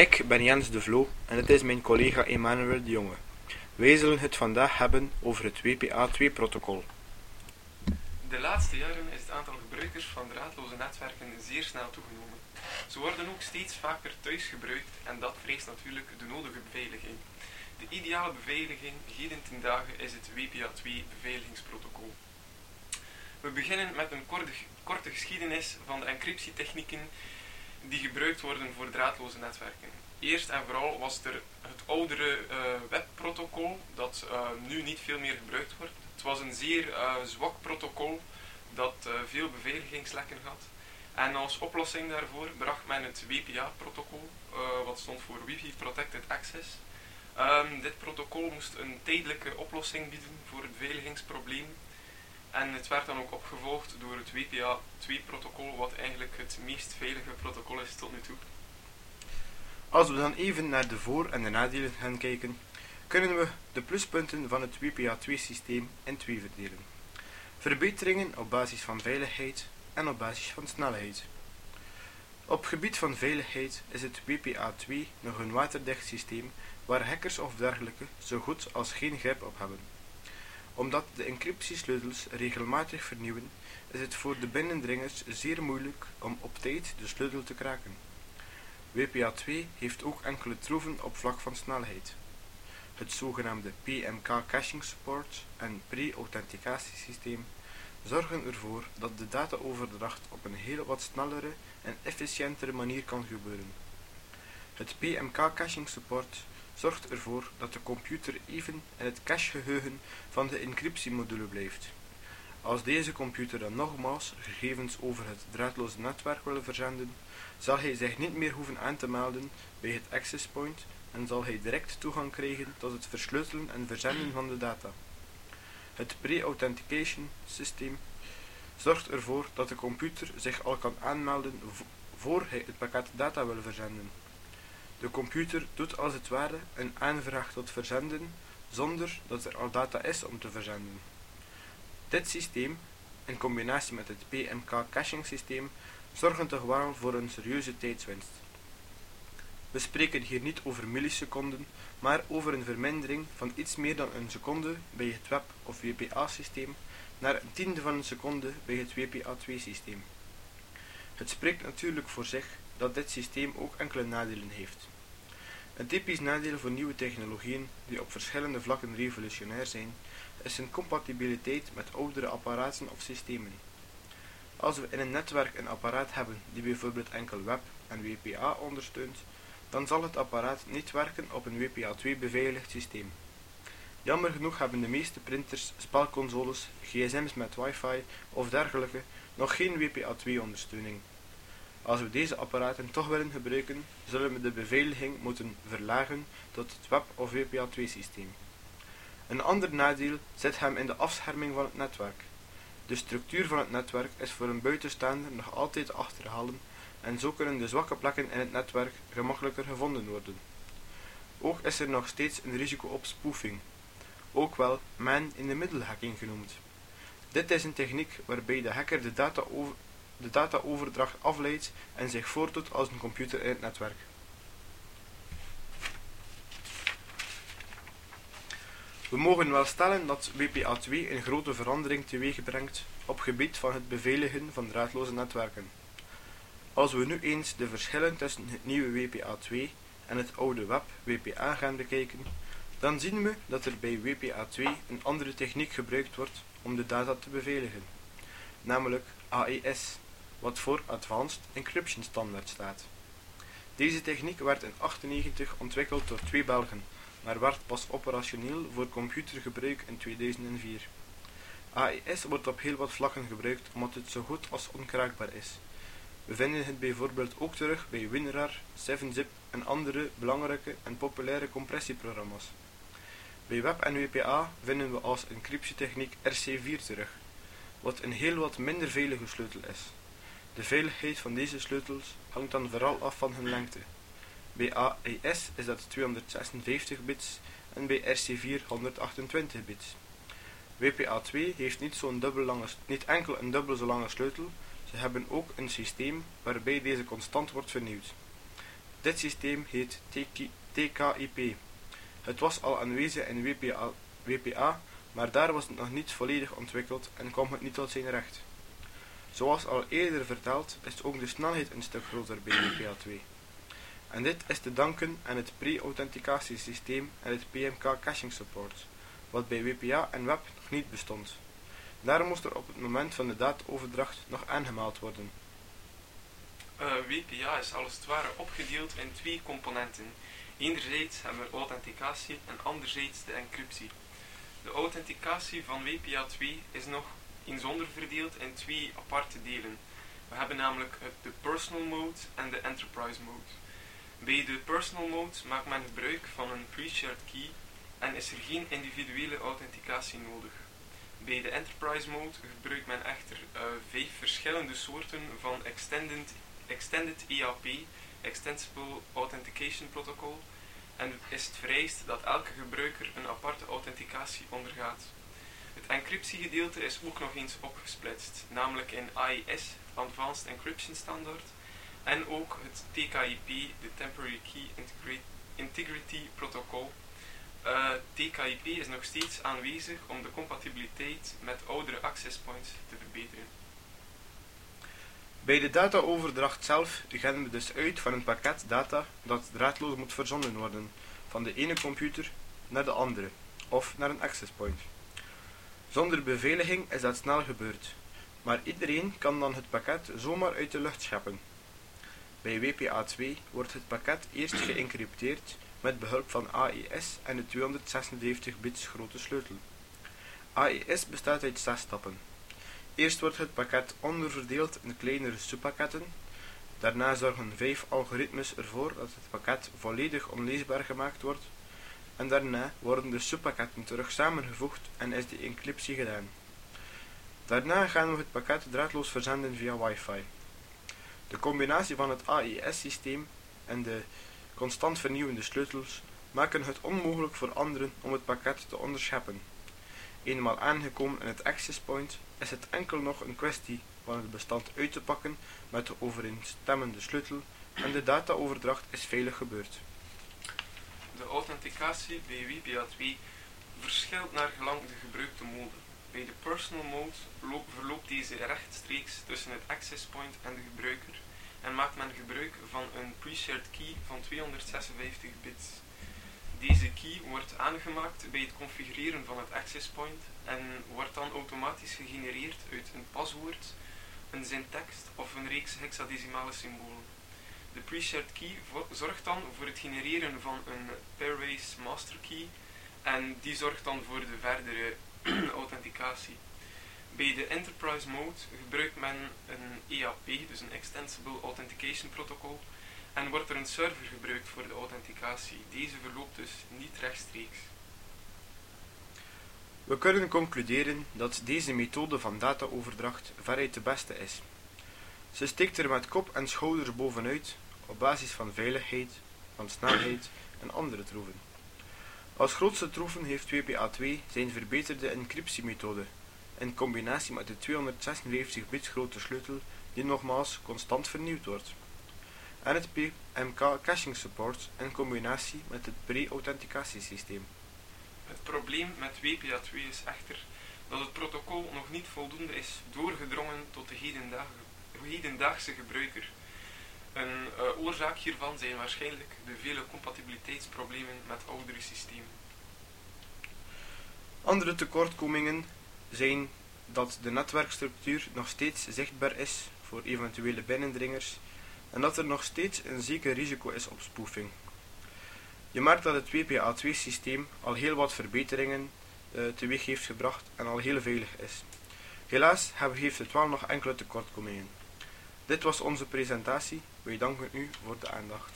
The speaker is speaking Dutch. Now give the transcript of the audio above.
Ik ben Jens de Vloo en het is mijn collega Emmanuel de Jonge. Wij zullen het vandaag hebben over het WPA2-protocol. De laatste jaren is het aantal gebruikers van draadloze netwerken zeer snel toegenomen. Ze worden ook steeds vaker thuis gebruikt en dat vereist natuurlijk de nodige beveiliging. De ideale beveiliging heden ten dagen is het WPA2-beveiligingsprotocol. We beginnen met een korte geschiedenis van de encryptietechnieken die gebruikt worden voor draadloze netwerken. Eerst en vooral was er het oudere uh, webprotocol, dat uh, nu niet veel meer gebruikt wordt. Het was een zeer uh, zwak protocol dat veel beveiligingslekken had. En als oplossing daarvoor bracht men het WPA-protocol, wat stond voor Wi-Fi Protected Access. Um, dit protocol moest een tijdelijke oplossing bieden voor het beveiligingsprobleem en het werd dan ook opgevolgd door het WPA2-protocol, wat eigenlijk het meest veilige protocol is tot nu toe. Als we dan even naar de voor- en de nadelen gaan kijken, kunnen we de pluspunten van het WPA2-systeem in twee verdelen. Verbeteringen op basis van veiligheid en op basis van snelheid. Op gebied van veiligheid is het WPA2 nog een waterdicht systeem waar hackers of dergelijke zo goed als geen grip op hebben omdat de encryptiesleutels regelmatig vernieuwen, is het voor de binnendringers zeer moeilijk om op tijd de sleutel te kraken. WPA2 heeft ook enkele troeven op vlak van snelheid. Het zogenaamde PMK caching support en pre-authenticatiesysteem zorgen ervoor dat de dataoverdracht op een heel wat snellere en efficiëntere manier kan gebeuren. Het PMK caching support zorgt ervoor dat de computer even in het cachegeheugen van de encryptiemodule blijft. Als deze computer dan nogmaals gegevens over het draadloze netwerk wil verzenden, zal hij zich niet meer hoeven aan te melden bij het access point en zal hij direct toegang krijgen tot het versleutelen en verzenden van de data. Het pre-authentication systeem zorgt ervoor dat de computer zich al kan aanmelden voor hij het pakket data wil verzenden. De computer doet als het ware een aanvraag tot verzenden zonder dat er al data is om te verzenden. Dit systeem, in combinatie met het PMK caching systeem, zorgen toch wel voor een serieuze tijdswinst. We spreken hier niet over milliseconden, maar over een vermindering van iets meer dan een seconde bij het web- of WPA-systeem naar een tiende van een seconde bij het WPA2-systeem. Het spreekt natuurlijk voor zich dat dit systeem ook enkele nadelen heeft. Een typisch nadeel voor nieuwe technologieën, die op verschillende vlakken revolutionair zijn, is hun compatibiliteit met oudere apparaten of systemen. Als we in een netwerk een apparaat hebben die bijvoorbeeld enkel web en WPA ondersteunt, dan zal het apparaat niet werken op een WPA2 beveiligd systeem. Jammer genoeg hebben de meeste printers, spelconsoles, gsm's met wifi of dergelijke nog geen WPA2 ondersteuning. Als we deze apparaten toch willen gebruiken, zullen we de beveiliging moeten verlagen tot het web- of WPA2 systeem. Een ander nadeel zit hem in de afscherming van het netwerk. De structuur van het netwerk is voor een buitenstaander nog altijd te achterhalen en zo kunnen de zwakke plekken in het netwerk gemakkelijker gevonden worden. Ook is er nog steeds een risico op spoofing, ook wel man-in-the-middle hacking genoemd. Dit is een techniek waarbij de hacker de data over de dataoverdracht afleidt en zich voordoet als een computer in het netwerk. We mogen wel stellen dat WPA2 een grote verandering teweeg brengt op gebied van het beveiligen van draadloze netwerken. Als we nu eens de verschillen tussen het nieuwe WPA2 en het oude web WPA gaan bekijken, dan zien we dat er bij WPA2 een andere techniek gebruikt wordt om de data te beveiligen, namelijk AES wat voor Advanced Encryption Standard staat. Deze techniek werd in 1998 ontwikkeld door twee Belgen, maar werd pas operationeel voor computergebruik in 2004. AES wordt op heel wat vlakken gebruikt omdat het zo goed als onkraakbaar is. We vinden het bijvoorbeeld ook terug bij WinRAR, 7-zip en andere belangrijke en populaire compressieprogramma's. Bij web en WPA vinden we als encryptietechniek RC4 terug, wat een heel wat minder veilige sleutel is. De veiligheid van deze sleutels hangt dan vooral af van hun lengte. Bij AES is dat 256 bits en bij RC4 128 bits. WPA2 heeft niet, zo'n dubbel lange, niet enkel een dubbel zo lange sleutel, ze hebben ook een systeem waarbij deze constant wordt vernieuwd. Dit systeem heet TKIP. Het was al aanwezig in WPA, WPA, maar daar was het nog niet volledig ontwikkeld en kwam het niet tot zijn recht. Zoals al eerder verteld is ook de snelheid een stuk groter bij WPA 2. En dit is te danken aan het pre-authenticatiesysteem en het PMK caching support, wat bij WPA en Web nog niet bestond. Daar moest er op het moment van de dataoverdracht nog aangemeld worden. Uh, WPA is als het ware opgedeeld in twee componenten. Enerzijds hebben we authenticatie en anderzijds de encryptie. De authenticatie van WPA 2 is nog inzonder verdeeld in twee aparte delen. We hebben namelijk de personal mode en de enterprise mode. Bij de personal mode maakt men gebruik van een pre-shared key en is er geen individuele authenticatie nodig. Bij de enterprise mode gebruikt men echter uh, vijf verschillende soorten van extended, extended EAP, Extensible Authentication Protocol, en is het vereist dat elke gebruiker een aparte authenticatie ondergaat. Het encryptiegedeelte is ook nog eens opgesplitst, namelijk in AES, Advanced Encryption Standard, en ook het TKIP, de Temporary Key Integrity Protocol. Eh, TKIP is nog steeds aanwezig om de compatibiliteit met oudere access points te verbeteren. Bij de dataoverdracht zelf gaan we dus uit van een pakket data dat draadloos moet verzonden worden van de ene computer naar de andere of naar een access point. Zonder beveiliging is dat snel gebeurd, maar iedereen kan dan het pakket zomaar uit de lucht scheppen. Bij WPA2 wordt het pakket eerst geëncrypteerd met behulp van AES en de 256 bits grote sleutel. AES bestaat uit 6 stappen. Eerst wordt het pakket onderverdeeld in kleinere subpakketten. Daarna zorgen vijf algoritmes ervoor dat het pakket volledig onleesbaar gemaakt wordt. En daarna worden de subpakketten terug samengevoegd en is de encryptie gedaan. Daarna gaan we het pakket draadloos verzenden via wifi. De combinatie van het AES-systeem en de constant vernieuwende sleutels maken het onmogelijk voor anderen om het pakket te onderscheppen. Eenmaal aangekomen in het access point is het enkel nog een kwestie van het bestand uit te pakken met de overeenstemmende sleutel en de dataoverdracht is veilig gebeurd. De authenticatie bij WPA2 verschilt naar gelang de gebruikte mode. Bij de personal mode verloopt deze rechtstreeks tussen het access point en de gebruiker en maakt men gebruik van een pre-shared key van 256 bits. Deze key wordt aangemaakt bij het configureren van het access point en wordt dan automatisch gegenereerd uit een paswoord, een zintekst of een reeks hexadecimale symbolen. De pre-shared key zorgt dan voor het genereren van een pairwise master key en die zorgt dan voor de verdere authenticatie. Bij de Enterprise Mode gebruikt men een EAP, dus een Extensible Authentication Protocol, en wordt er een server gebruikt voor de authenticatie. Deze verloopt dus niet rechtstreeks. We kunnen concluderen dat deze methode van dataoverdracht veruit de beste is. Ze steekt er met kop en schouders bovenuit op basis van veiligheid, van snelheid en andere troeven. Als grootste troeven heeft WPA2 zijn verbeterde encryptiemethode in combinatie met de 256 bits grote sleutel die nogmaals constant vernieuwd wordt. En het PMK caching support in combinatie met het pre-authenticatiesysteem. Het probleem met WPA2 is echter dat het protocol nog niet voldoende is doorgedrongen tot de hedendaagse gebruiker. Een uh, oorzaak hiervan zijn waarschijnlijk de vele compatibiliteitsproblemen met oudere systemen. Andere tekortkomingen zijn dat de netwerkstructuur nog steeds zichtbaar is voor eventuele binnendringers en dat er nog steeds een zeker risico is op spoofing. Je merkt dat het WPA2-systeem al heel wat verbeteringen uh, teweeg heeft gebracht en al heel veilig is. Helaas heeft het wel nog enkele tekortkomingen. Dit was onze presentatie. Wij danken u voor de aandacht.